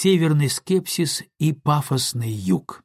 северный скепсис и пафосный юг.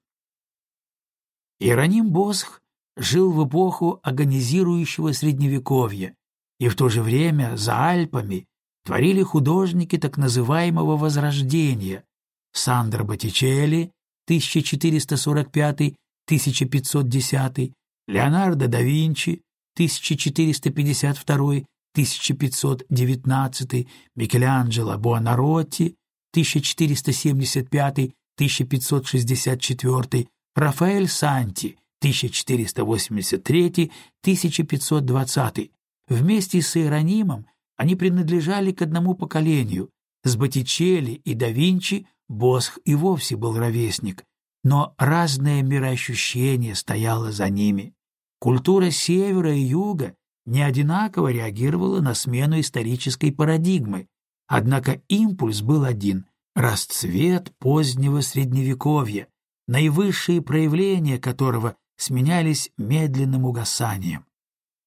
Иероним Босх жил в эпоху агонизирующего средневековья, и в то же время за Альпами творили художники так называемого Возрождения Сандро Боттичелли 1445-1510, Леонардо да Винчи 1452-1519, Микеланджело Буонаротти 1475-1564, Рафаэль Санти 1483-1520. Вместе с Иеронимом они принадлежали к одному поколению. С Боттичелли и да Винчи Босх и вовсе был ровесник, но разное мироощущение стояло за ними. Культура севера и юга не одинаково реагировала на смену исторической парадигмы, однако импульс был один — расцвет позднего Средневековья, наивысшие проявления которого сменялись медленным угасанием.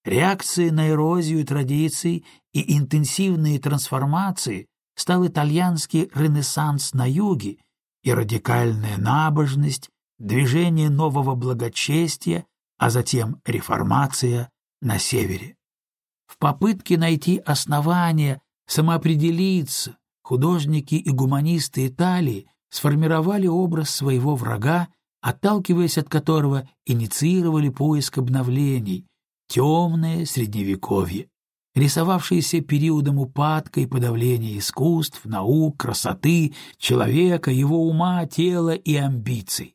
Реакцией на эрозию традиций и интенсивные трансформации стал итальянский ренессанс на юге и радикальная набожность, движение нового благочестия, а затем реформация на севере. В попытке найти основания самоопределиться художники и гуманисты Италии сформировали образ своего врага, отталкиваясь от которого инициировали поиск обновлений, темное средневековье, рисовавшееся периодом упадка и подавления искусств, наук, красоты, человека, его ума, тела и амбиций.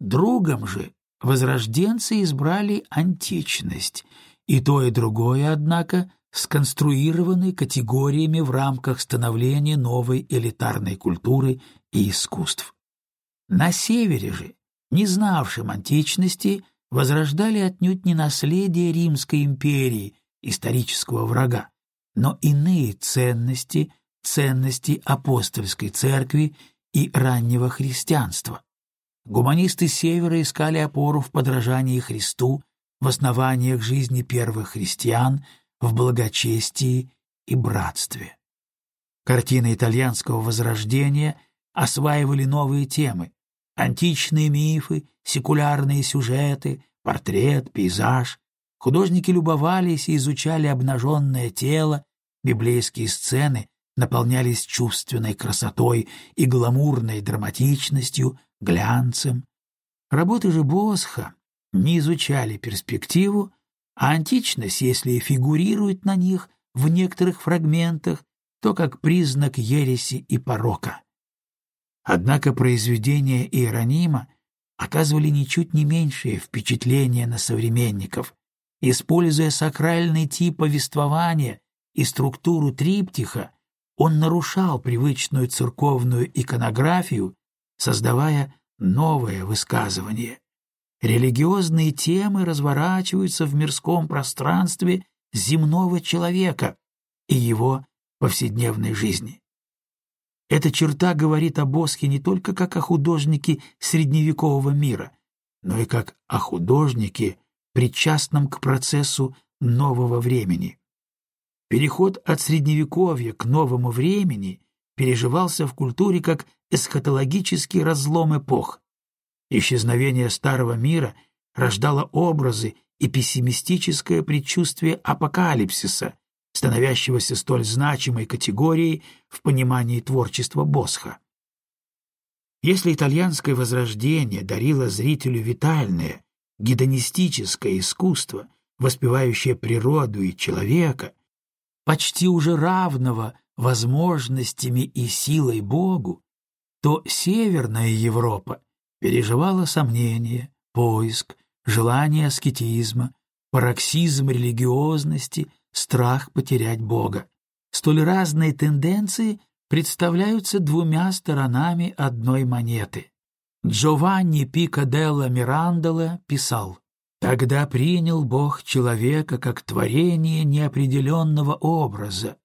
Другом же возрожденцы избрали античность, и то и другое, однако, сконструированы категориями в рамках становления новой элитарной культуры и искусств. На севере же, не знавшим античности, возрождали отнюдь не наследие Римской империи, исторического врага, но иные ценности, ценности апостольской церкви и раннего христианства. Гуманисты Севера искали опору в подражании Христу, в основаниях жизни первых христиан, в благочестии и братстве. Картины итальянского возрождения осваивали новые темы — античные мифы, секулярные сюжеты, портрет, пейзаж. Художники любовались и изучали обнаженное тело, библейские сцены наполнялись чувственной красотой и гламурной драматичностью, глянцем. Работы же Босха не изучали перспективу, а античность, если фигурирует на них в некоторых фрагментах, то как признак ереси и порока. Однако произведения Иеронима оказывали ничуть не меньшее впечатление на современников, используя сакральный тип повествования и структуру триптиха, он нарушал привычную церковную иконографию, создавая новое высказывание. Религиозные темы разворачиваются в мирском пространстве земного человека и его повседневной жизни. Эта черта говорит о Боске не только как о художнике средневекового мира, но и как о художнике, причастном к процессу нового времени. Переход от Средневековья к новому времени переживался в культуре как эсхатологический разлом эпох. Исчезновение старого мира рождало образы и пессимистическое предчувствие апокалипсиса, становящегося столь значимой категорией в понимании творчества Босха. Если итальянское возрождение дарило зрителю витальное, гедонистическое искусство, воспевающее природу и человека, почти уже равного возможностями и силой Богу, то Северная Европа переживала сомнения, поиск, желание аскетизма, пароксизм религиозности, страх потерять Бога. Столь разные тенденции представляются двумя сторонами одной монеты. Джованни Пикаделла Мирандола писал Тогда принял Бог человека как творение неопределенного образа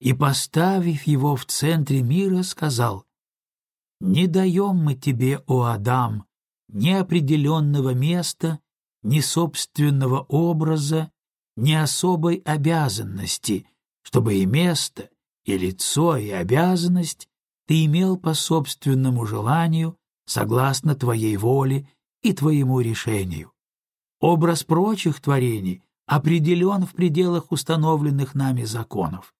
и, поставив его в центре мира, сказал, «Не даем мы тебе, о Адам, ни определенного места, ни собственного образа, ни особой обязанности, чтобы и место, и лицо, и обязанность ты имел по собственному желанию, согласно твоей воле и твоему решению. Образ прочих творений определен в пределах установленных нами законов.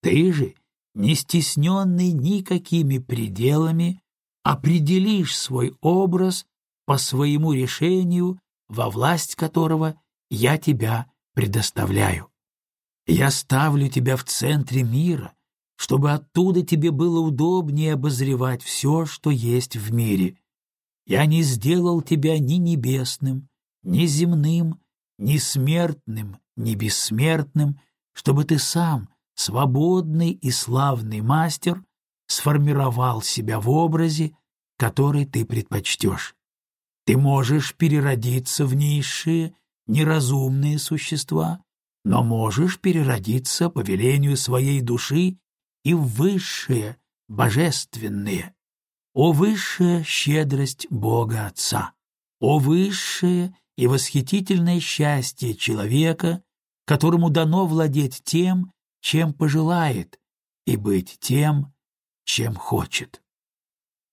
Ты же, не стесненный никакими пределами, определишь свой образ по своему решению, во власть которого я тебя предоставляю. Я ставлю тебя в центре мира, чтобы оттуда тебе было удобнее обозревать все, что есть в мире. Я не сделал тебя ни небесным, ни земным, ни смертным, ни бессмертным, чтобы ты сам, свободный и славный мастер, сформировал себя в образе, который ты предпочтешь. Ты можешь переродиться в низшие, неразумные существа, но можешь переродиться по велению своей души и в высшие, божественные. О высшая щедрость Бога Отца! О высшее и восхитительное счастье человека, которому дано владеть тем, чем пожелает, и быть тем, чем хочет.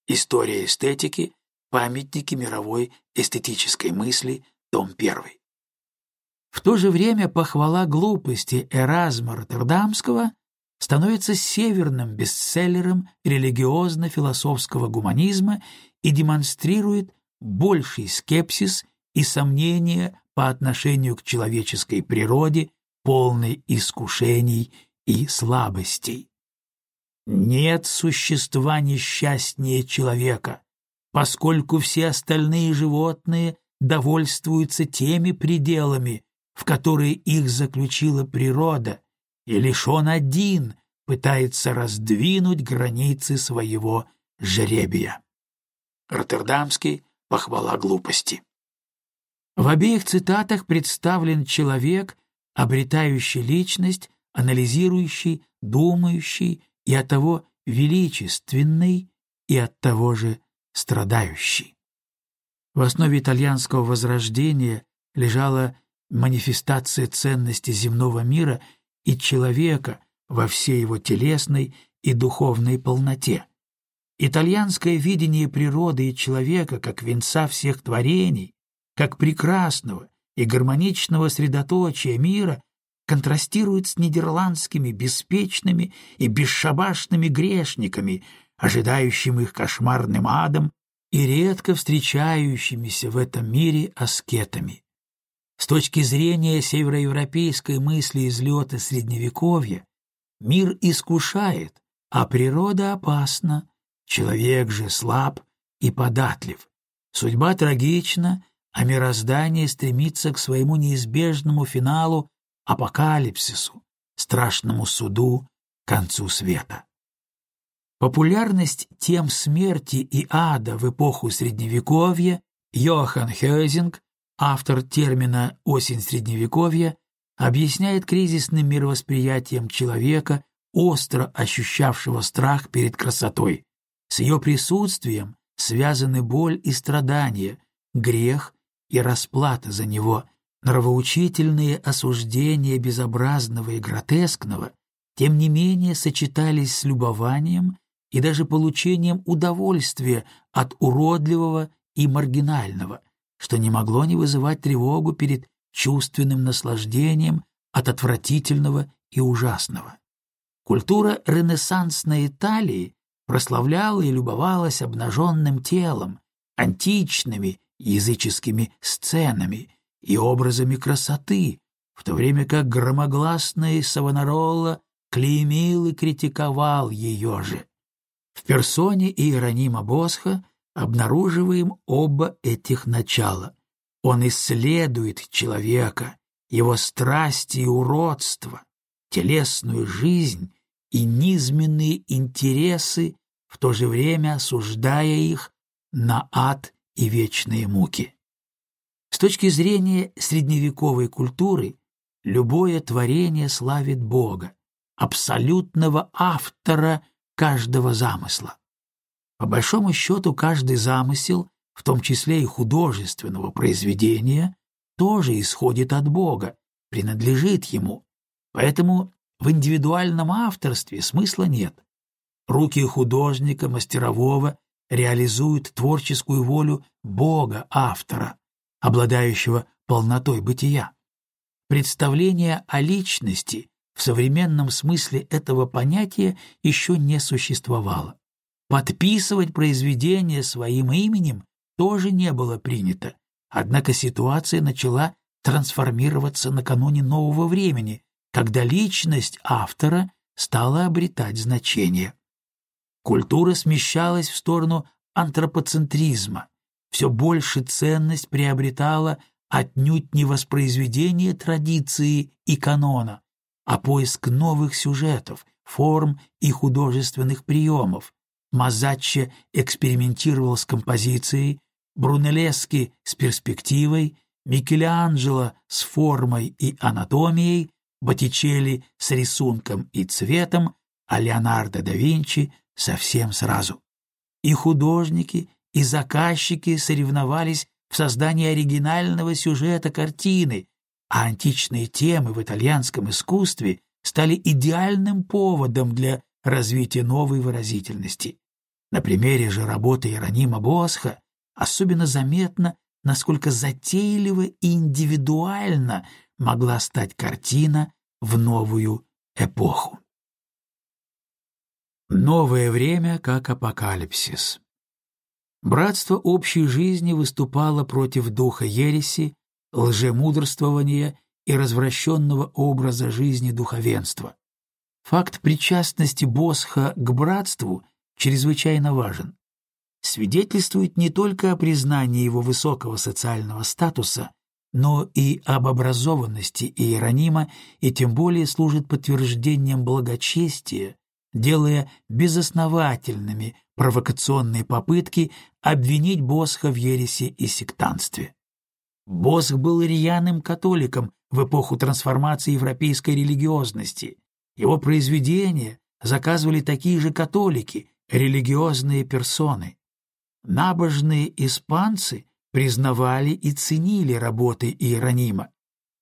История эстетики. Памятники мировой эстетической мысли. Том 1. В то же время похвала глупости Эразма Роттердамского становится северным бестселлером религиозно-философского гуманизма и демонстрирует больший скепсис и сомнения по отношению к человеческой природе, полной искушений и слабостей. Нет существа несчастнее человека, поскольку все остальные животные довольствуются теми пределами, в которые их заключила природа, и лишь он один пытается раздвинуть границы своего жребия. Роттердамский «Похвала глупости». В обеих цитатах представлен человек, обретающий личность, анализирующий, думающий и оттого величественный и оттого же страдающий. В основе итальянского возрождения лежала манифестация ценности земного мира и человека во всей его телесной и духовной полноте. Итальянское видение природы и человека как венца всех творений, как прекрасного и гармоничного средоточия мира контрастирует с нидерландскими беспечными и бесшабашными грешниками, ожидающими их кошмарным адом и редко встречающимися в этом мире аскетами. С точки зрения североевропейской мысли излета Средневековья, мир искушает, а природа опасна, человек же слаб и податлив. Судьба трагична, а мироздание стремится к своему неизбежному финалу апокалипсису, страшному суду, концу света. Популярность тем смерти и ада в эпоху Средневековья Йохан Хёзинг автор термина «осень Средневековья», объясняет кризисным мировосприятием человека, остро ощущавшего страх перед красотой. С ее присутствием связаны боль и страдания, грех и расплата за него, нравоучительные осуждения безобразного и гротескного, тем не менее сочетались с любованием и даже получением удовольствия от уродливого и маргинального, что не могло не вызывать тревогу перед чувственным наслаждением от отвратительного и ужасного. Культура ренессансной Италии прославляла и любовалась обнаженным телом, античными языческими сценами и образами красоты, в то время как громогласный Савонарола клеймил и критиковал ее же. В персоне Иеронима Босха обнаруживаем оба этих начала. Он исследует человека, его страсти и уродства, телесную жизнь и низменные интересы, в то же время осуждая их на ад и вечные муки. С точки зрения средневековой культуры, любое творение славит Бога, абсолютного автора каждого замысла. По большому счету, каждый замысел, в том числе и художественного произведения, тоже исходит от Бога, принадлежит Ему. Поэтому в индивидуальном авторстве смысла нет. Руки художника, мастерового реализуют творческую волю Бога, автора, обладающего полнотой бытия. Представление о личности в современном смысле этого понятия еще не существовало. Подписывать произведение своим именем тоже не было принято, однако ситуация начала трансформироваться накануне нового времени, когда личность автора стала обретать значение. Культура смещалась в сторону антропоцентризма, все больше ценность приобретала отнюдь не воспроизведение традиции и канона, а поиск новых сюжетов, форм и художественных приемов. Мазаччо экспериментировал с композицией, Брунеллески с перспективой, Микеланджело с формой и анатомией, Боттичелли с рисунком и цветом, а Леонардо да Винчи совсем сразу. И художники, и заказчики соревновались в создании оригинального сюжета картины, а античные темы в итальянском искусстве стали идеальным поводом для развития новой выразительности. На примере же работы Иеронима Босха особенно заметно, насколько затейливо и индивидуально могла стать картина в новую эпоху. Новое время как апокалипсис. Братство общей жизни выступало против духа ереси, лжемудрствования и развращенного образа жизни духовенства. Факт причастности Босха к братству чрезвычайно важен. Свидетельствует не только о признании его высокого социального статуса, но и об образованности Иеронима и тем более служит подтверждением благочестия, делая безосновательными провокационные попытки обвинить Босха в ереси и сектантстве. Босх был рьяным католиком в эпоху трансформации европейской религиозности. Его произведения заказывали такие же католики, религиозные персоны. Набожные испанцы признавали и ценили работы Иеронима.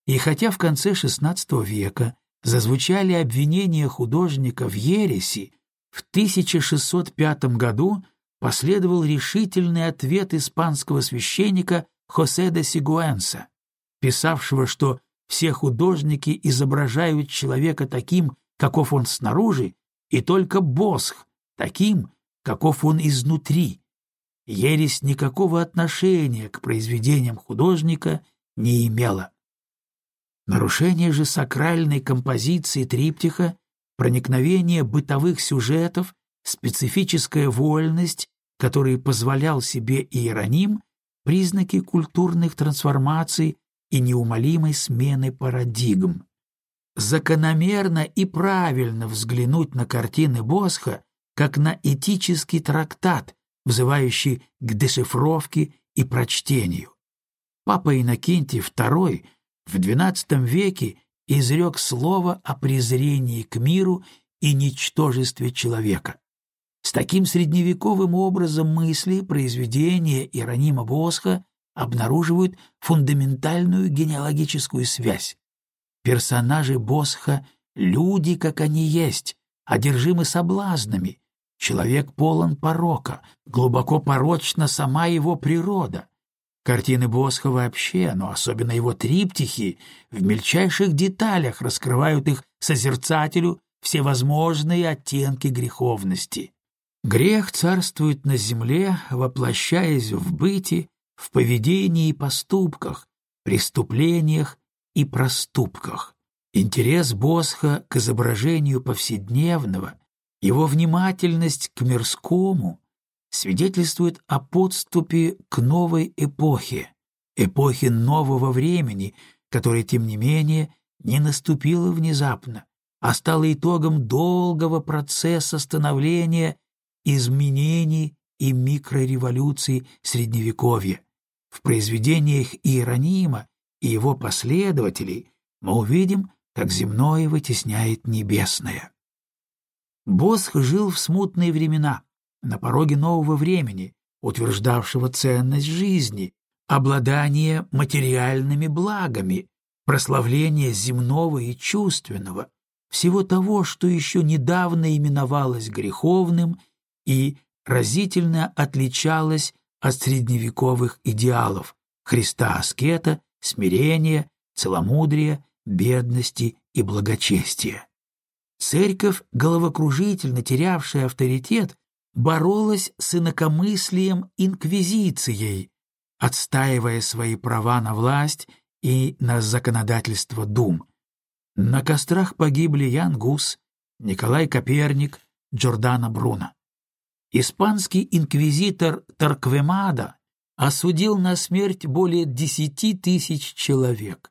И хотя в конце XVI века зазвучали обвинения художника в ереси, в 1605 году последовал решительный ответ испанского священника Хосе де Сигуэнса, писавшего, что все художники изображают человека таким, каков он снаружи, и только Босх таким, каков он изнутри. Ересь никакого отношения к произведениям художника не имела. Нарушение же сакральной композиции триптиха, проникновение бытовых сюжетов, специфическая вольность, которые позволял себе Иероним, признаки культурных трансформаций и неумолимой смены парадигм. Закономерно и правильно взглянуть на картины Босха как на этический трактат, взывающий к дешифровке и прочтению. Папа Иннокентий II в XII веке изрек слово о презрении к миру и ничтожестве человека. С таким средневековым образом мысли произведения Иеронима Босха обнаруживают фундаментальную генеалогическую связь. Персонажи Босха — люди, как они есть, одержимы соблазнами. Человек полон порока, глубоко порочна сама его природа. Картины Босха вообще, но особенно его триптихи, в мельчайших деталях раскрывают их созерцателю всевозможные оттенки греховности. Грех царствует на земле, воплощаясь в быте, в поведении и поступках, преступлениях и проступках. Интерес Босха к изображению повседневного, его внимательность к мирскому свидетельствует о подступе к новой эпохе, эпохе нового времени, которая, тем не менее, не наступила внезапно, а стала итогом долгого процесса становления, изменений и микрореволюций Средневековья. В произведениях Иеронима и его последователей мы увидим, как земное вытесняет небесное. Босх жил в смутные времена, на пороге нового времени, утверждавшего ценность жизни, обладание материальными благами, прославление земного и чувственного. всего того, что еще недавно именовалось греховным и разительно отличалось от средневековых идеалов Христа-аскета, смирения, целомудрия, бедности и благочестия. Церковь, головокружительно терявшая авторитет, боролась с инакомыслием инквизицией, отстаивая свои права на власть и на законодательство дум. На кострах погибли Ян Гус, Николай Коперник, Джордано Бруно. Испанский инквизитор Тарквемада осудил на смерть более десяти тысяч человек.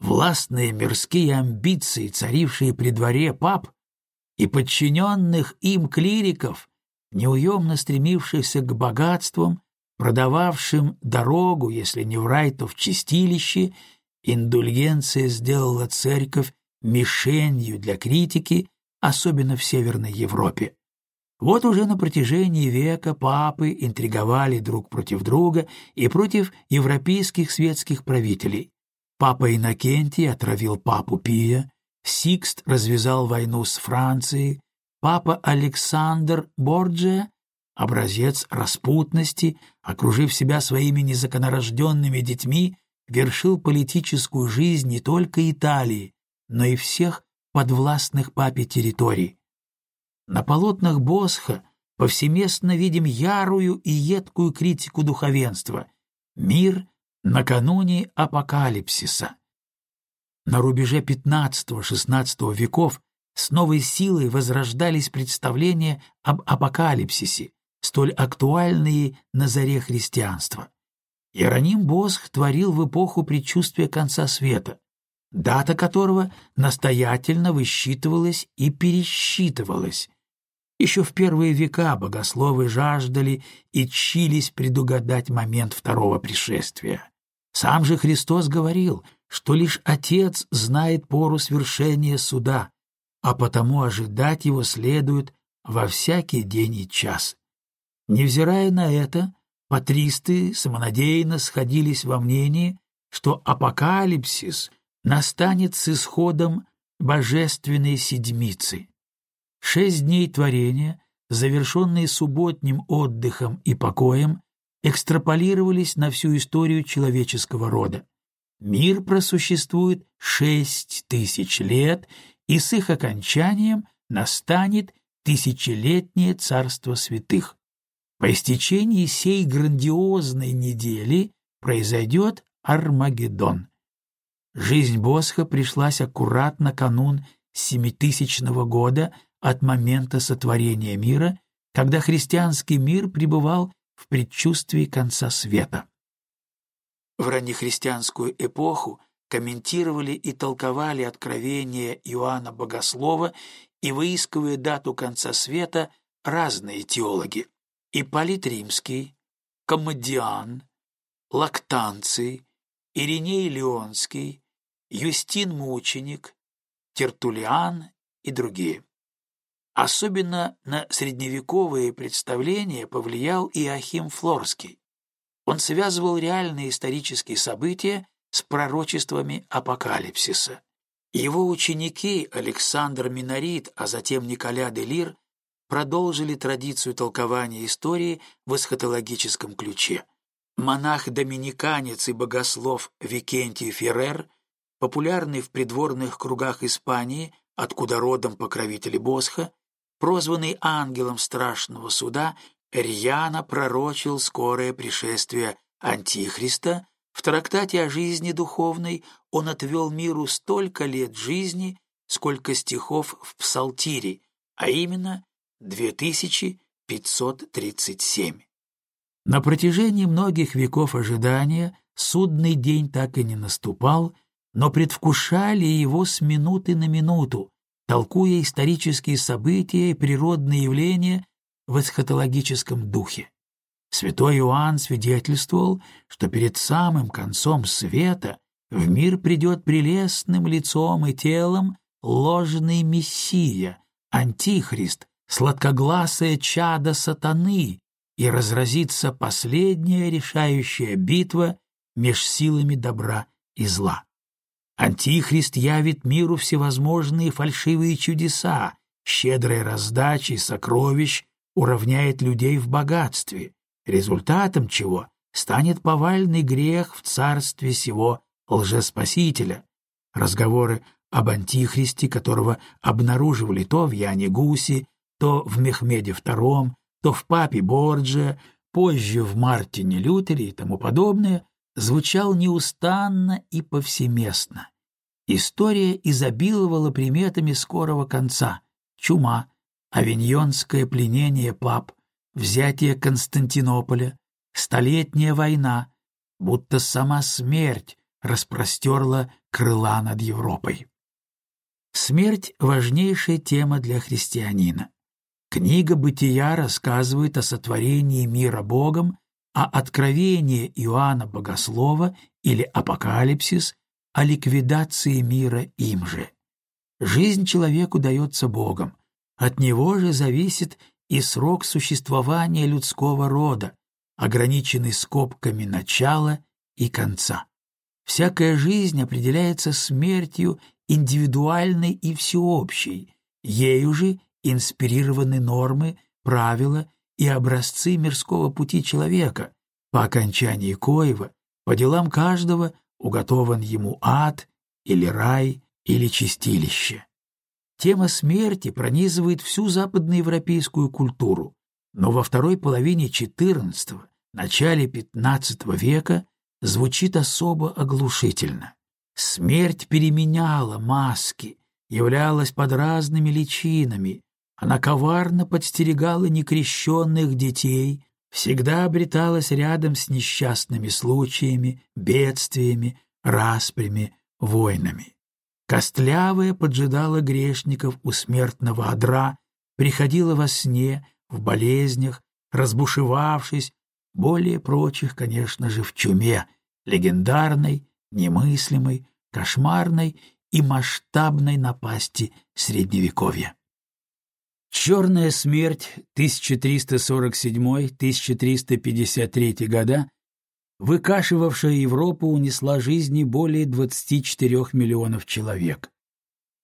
Властные мирские амбиции, царившие при дворе пап, и подчиненных им клириков, неуемно стремившихся к богатствам, продававшим дорогу, если не в рай, то в чистилище, индульгенция сделала церковь мишенью для критики, особенно в Северной Европе. Вот уже на протяжении века папы интриговали друг против друга и против европейских светских правителей. Папа Иннокентий отравил папу Пия, Сикст развязал войну с Францией, папа Александр Борджия, образец распутности, окружив себя своими незаконорожденными детьми, вершил политическую жизнь не только Италии, но и всех подвластных папе территорий. На полотнах Босха повсеместно видим ярую и едкую критику духовенства. Мир накануне апокалипсиса. На рубеже XV-XVI веков с новой силой возрождались представления об апокалипсисе, столь актуальные на заре христианства. Иероним Босх творил в эпоху предчувствия конца света, дата которого настоятельно высчитывалась и пересчитывалась. Еще в первые века богословы жаждали и чились предугадать момент второго пришествия. Сам же Христос говорил, что лишь Отец знает пору свершения суда, а потому ожидать его следует во всякий день и час. Невзирая на это, патристы самонадеянно сходились во мнении, что апокалипсис настанет с исходом божественной седмицы. Шесть дней творения, завершенные субботним отдыхом и покоем, экстраполировались на всю историю человеческого рода. Мир просуществует шесть тысяч лет, и с их окончанием настанет тысячелетнее царство святых. По истечении сей грандиозной недели произойдет Армагеддон. Жизнь Босха пришлась аккуратно канун семитысячного года от момента сотворения мира, когда христианский мир пребывал в предчувствии конца света. В раннехристианскую эпоху комментировали и толковали откровения Иоанна Богослова и выискивая дату конца света разные теологи. Ипполит Римский, Коммодиан, Лактанций, Ириней Леонский, Юстин Мученик, Тертулиан и другие. Особенно на средневековые представления повлиял Иохим Флорский. Он связывал реальные исторические события с пророчествами апокалипсиса. Его ученики Александр Минорит, а затем Николя де Лир продолжили традицию толкования истории в эсхатологическом ключе. Монах-доминиканец и богослов Викентий Феррер, популярный в придворных кругах Испании, откуда родом покровители Босха, прозванный ангелом страшного суда, рьяно пророчил скорое пришествие Антихриста, в трактате о жизни духовной он отвел миру столько лет жизни, сколько стихов в Псалтире, а именно 2537. На протяжении многих веков ожидания судный день так и не наступал, но предвкушали его с минуты на минуту, толкуя исторические события и природные явления в эсхатологическом духе. Святой Иоанн свидетельствовал, что перед самым концом света в мир придет прелестным лицом и телом ложный Мессия, Антихрист, сладкогласое чадо сатаны, и разразится последняя решающая битва меж силами добра и зла. Антихрист явит миру всевозможные фальшивые чудеса, щедрой раздачей сокровищ уравняет людей в богатстве, результатом чего станет повальный грех в царстве сего лжеспасителя. Разговоры об антихристе, которого обнаруживали то в Яне Гуси, то в Мехмеде II, то в Папе Борджа, позже в Мартине Лютере и тому подобное, звучал неустанно и повсеместно. История изобиловала приметами скорого конца — чума, авиньонское пленение пап, взятие Константинополя, столетняя война, будто сама смерть распростерла крыла над Европой. Смерть — важнейшая тема для христианина. Книга «Бытия» рассказывает о сотворении мира Богом, а откровение Иоанна Богослова или Апокалипсис о ликвидации мира им же. Жизнь человеку дается Богом, от него же зависит и срок существования людского рода, ограниченный скобками начала и конца. Всякая жизнь определяется смертью индивидуальной и всеобщей, ею же инспирированы нормы, правила и образцы мирского пути человека, по окончании коего, по делам каждого, уготован ему ад или рай или чистилище. Тема смерти пронизывает всю западноевропейскую культуру, но во второй половине XIV, начале XV века звучит особо оглушительно. Смерть переменяла маски, являлась под разными личинами, она коварно подстерегала некрещенных детей, всегда обреталась рядом с несчастными случаями, бедствиями, распрями, войнами. Костлявая поджидала грешников у смертного одра, приходила во сне, в болезнях, разбушевавшись, более прочих, конечно же, в чуме, легендарной, немыслимой, кошмарной и масштабной напасти Средневековья. Черная смерть 1347-1353 года, выкашивавшая Европу, унесла жизни более 24 миллионов человек.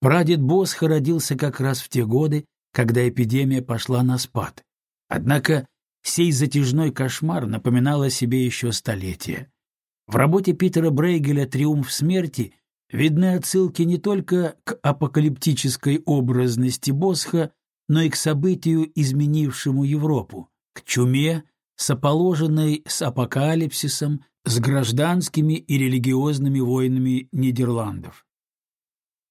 Прадед Босха родился как раз в те годы, когда эпидемия пошла на спад. Однако сей затяжной кошмар напоминал о себе еще столетия. В работе Питера Брейгеля «Триумф смерти» видны отсылки не только к апокалиптической образности Босха, но и к событию, изменившему Европу, к чуме, соположенной с апокалипсисом, с гражданскими и религиозными войнами Нидерландов.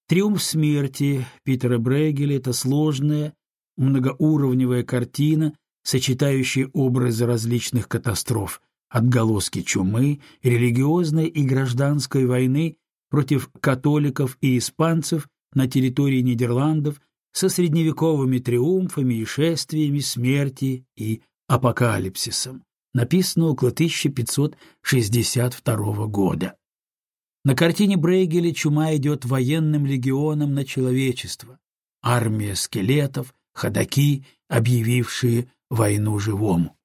«Триумф смерти» Питера Брейгеля — это сложная, многоуровневая картина, сочетающая образы различных катастроф, отголоски чумы, религиозной и гражданской войны против католиков и испанцев на территории Нидерландов со средневековыми триумфами и шествиями смерти и апокалипсисом, написано около 1562 года. На картине Брейгеля чума идет военным легионом на человечество, армия скелетов, ходаки, объявившие войну живому.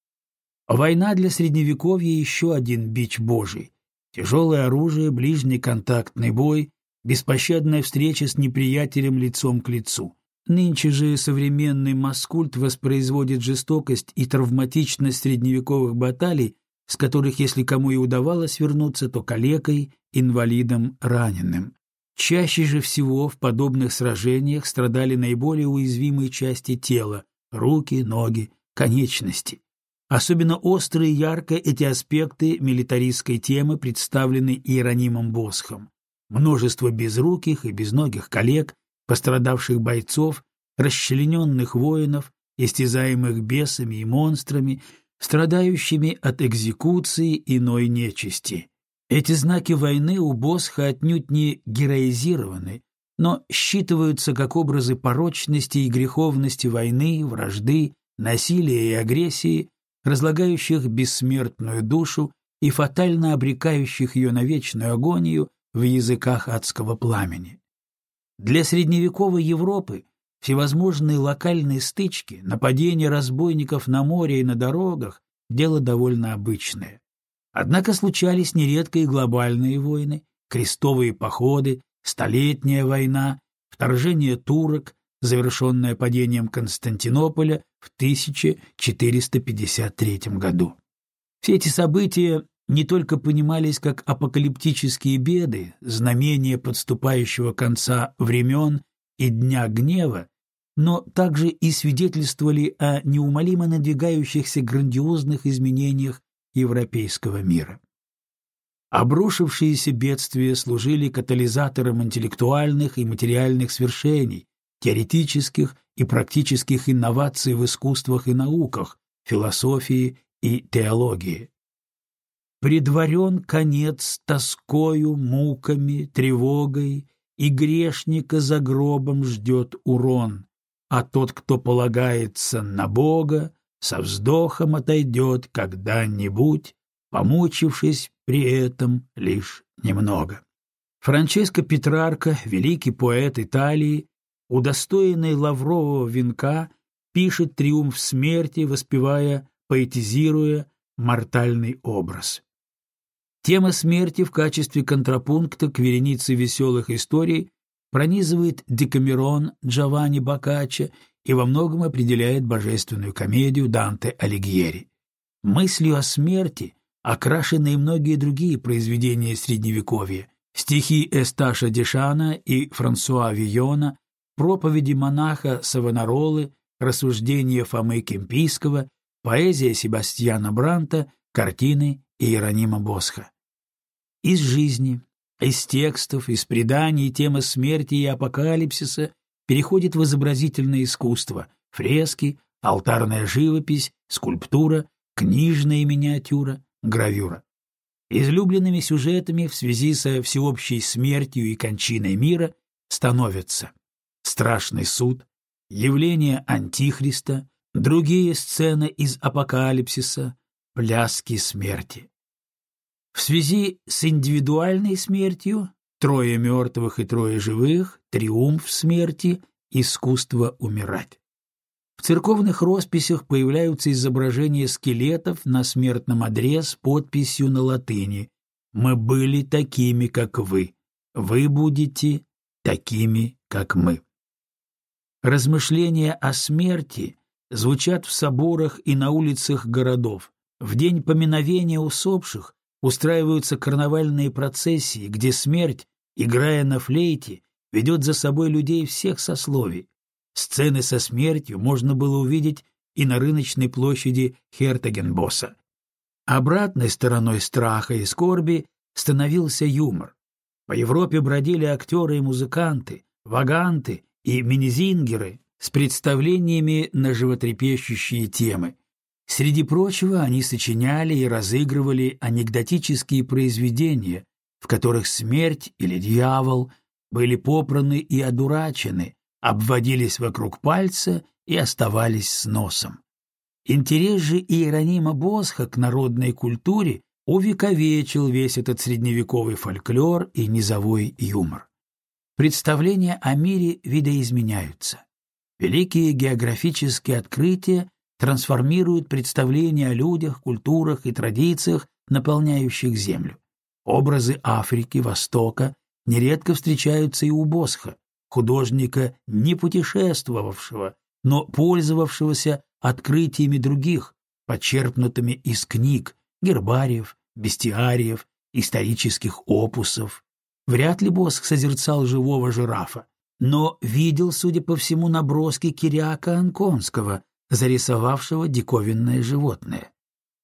Война для Средневековья — еще один бич Божий. Тяжелое оружие, ближний контактный бой, беспощадная встреча с неприятелем лицом к лицу. Нынче же современный маскульт воспроизводит жестокость и травматичность средневековых баталий, с которых, если кому и удавалось вернуться, то калекой, инвалидом, раненым. Чаще же всего в подобных сражениях страдали наиболее уязвимые части тела – руки, ноги, конечности. Особенно остро и ярко эти аспекты милитаристской темы представлены Иеронимом Босхом. Множество безруких и безногих коллег, пострадавших бойцов, расчлененных воинов, истязаемых бесами и монстрами, страдающими от экзекуции иной нечисти. Эти знаки войны у Босха отнюдь не героизированы, но считываются как образы порочности и греховности войны, вражды, насилия и агрессии, разлагающих бессмертную душу и фатально обрекающих ее на вечную агонию в языках адского пламени. Для средневековой Европы всевозможные локальные стычки, нападения разбойников на море и на дорогах – дело довольно обычное. Однако случались нередко и глобальные войны, крестовые походы, Столетняя война, вторжение турок, завершенное падением Константинополя в 1453 году. Все эти события не только понимались как апокалиптические беды, знамения подступающего конца времен и дня гнева, но также и свидетельствовали о неумолимо надвигающихся грандиозных изменениях европейского мира. Обрушившиеся бедствия служили катализатором интеллектуальных и материальных свершений, теоретических и практических инноваций в искусствах и науках, философии и теологии. Предварен конец тоскою, муками, тревогой, и грешника за гробом ждет урон, а тот, кто полагается на Бога, со вздохом отойдет когда-нибудь, помучившись при этом лишь немного. Франческо Петрарко, великий поэт Италии, удостоенный лаврового венка, пишет триумф смерти, воспевая, поэтизируя мортальный образ. Тема смерти в качестве контрапункта к веренице веселых историй пронизывает Декамерон Джованни Боккаччо и во многом определяет божественную комедию Данте Алигьери. Мыслью о смерти окрашены и многие другие произведения Средневековья, стихи Эсташа Дешана и Франсуа Вийона, проповеди монаха Савонаролы, рассуждения Фомы Кемпийского, поэзия Себастьяна Бранта, картины Иеронима Босха. Из жизни, из текстов, из преданий тема смерти и апокалипсиса переходит в изобразительное искусство, фрески, алтарная живопись, скульптура, книжная миниатюра, гравюра. Излюбленными сюжетами в связи со всеобщей смертью и кончиной мира становятся страшный суд, явление Антихриста, другие сцены из апокалипсиса, пляски смерти. В связи с индивидуальной смертью трое мертвых и трое живых, триумф смерти, искусство умирать. В церковных росписях появляются изображения скелетов на смертном одре с подписью на латыни «Мы были такими, как вы, вы будете такими, как мы». Размышления о смерти звучат в соборах и на улицах городов. В день поминовения усопших устраиваются карнавальные процессии, где смерть, играя на флейте, ведет за собой людей всех сословий. Сцены со смертью можно было увидеть и на рыночной площади Хертагенбосса. Обратной стороной страха и скорби становился юмор. По Европе бродили актеры и музыканты, ваганты и минизингеры с представлениями на животрепещущие темы. Среди прочего, они сочиняли и разыгрывали анекдотические произведения, в которых смерть или дьявол были попраны и одурачены, обводились вокруг пальца и оставались с носом. Интерес же Иеронима Босха к народной культуре увековечил весь этот средневековый фольклор и низовой юмор. Представления о мире видоизменяются. Великие географические открытия трансформируют представления о людях, культурах и традициях, наполняющих Землю. Образы Африки, Востока нередко встречаются и у Босха, художника, не путешествовавшего, но пользовавшегося открытиями других, почерпнутыми из книг, гербариев, бестиариев, исторических опусов. Вряд ли Босх созерцал живого жирафа, но видел, судя по всему, наброски Кириака Анконского, зарисовавшего диковинное животное.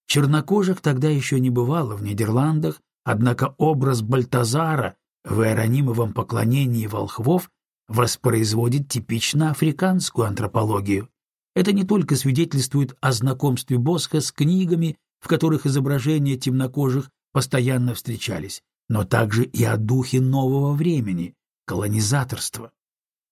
Чернокожих тогда еще не бывало в Нидерландах, однако образ Бальтазара в иеронимовом поклонении волхвов воспроизводит типично африканскую антропологию. Это не только свидетельствует о знакомстве Босха с книгами, в которых изображения темнокожих постоянно встречались, но также и о духе нового времени, колонизаторства.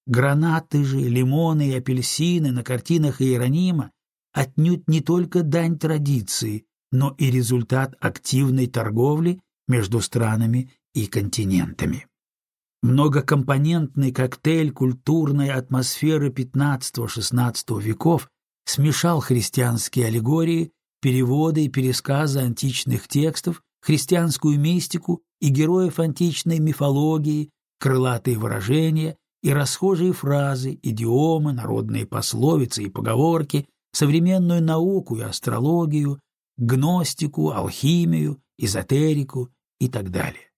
Гранаты же, лимоны и апельсины на картинах Иеронима отнюдь не только дань традиции, но и результат активной торговли между странами и континентами. Многокомпонентный коктейль культурной атмосферы XV-XVI веков смешал христианские аллегории, переводы и пересказы античных текстов христианскую мистику и героев античной мифологии, крылатые выражения и расхожие фразы, идиомы, народные пословицы и поговорки, современную науку и астрологию, гностику, алхимию, эзотерику и так далее.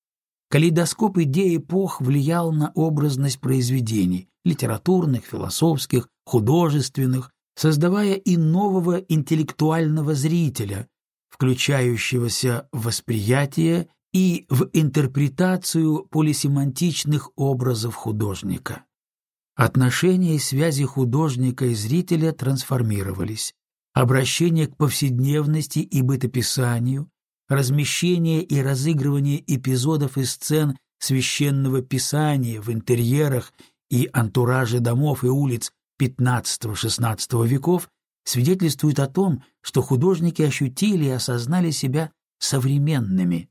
Калейдоскоп идей эпох влиял на образность произведений – литературных, философских, художественных, создавая и нового интеллектуального зрителя, включающегося в восприятие и в интерпретацию полисемантичных образов художника. Отношения и связи художника и зрителя трансформировались. Обращение к повседневности и бытописанию, размещение и разыгрывание эпизодов и сцен священного писания в интерьерах и антураже домов и улиц XV-XVI веков свидетельствуют о том, что художники ощутили и осознали себя современными.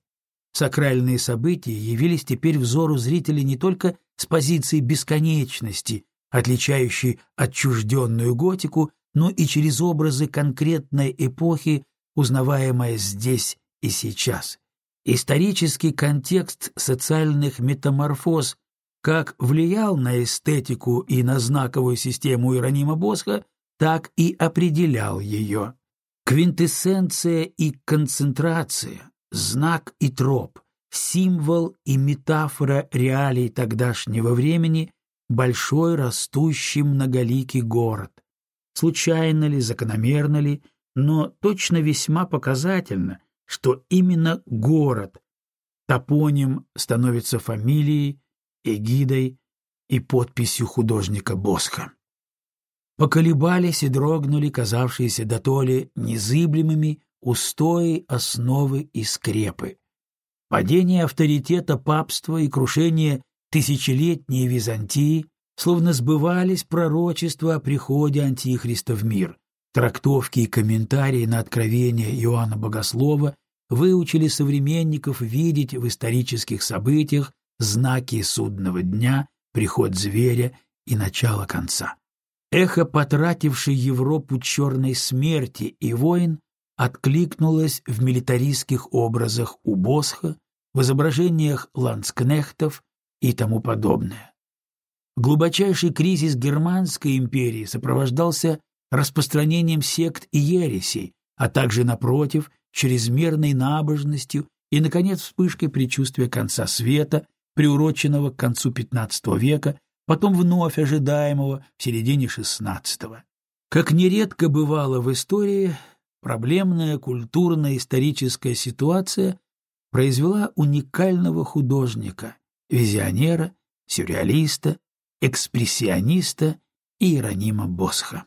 Сакральные события явились теперь взору зрителей не только с позиции бесконечности, отличающей отчужденную готику, но и через образы конкретной эпохи, узнаваемые здесь и сейчас. Исторический контекст социальных метаморфоз как влиял на эстетику и на знаковую систему Иеронима Босха, так и определял ее. Квинтэссенция и концентрация, знак и троп, символ и метафора реалий тогдашнего времени — большой растущий многоликий город. Случайно ли, закономерно ли, но точно весьма показательно, что именно город, топоним становится фамилией, эгидой и подписью художника Босха. Поколебались и дрогнули казавшиеся дотоле незыблемыми устои, основы и скрепы. Падение авторитета папства и крушение тысячелетней Византии словно сбывались пророчества о приходе Антихриста в мир. Трактовки и комментарии на откровение Иоанна Богослова выучили современников видеть в исторических событиях знаки судного дня, приход зверя и начало конца. Эхо, потратившей Европу черной смерти и войн, откликнулось в милитаристских образах у Босха, в изображениях ландскнехтов и тому подобное. Глубочайший кризис Германской империи сопровождался распространением сект и ересей, а также, напротив, чрезмерной набожностью и, наконец, вспышкой предчувствия конца света приуроченного к концу XV века, потом вновь ожидаемого в середине XVI. Как нередко бывало в истории, проблемная культурно-историческая ситуация произвела уникального художника, визионера, сюрреалиста, экспрессиониста Иеронима Босха.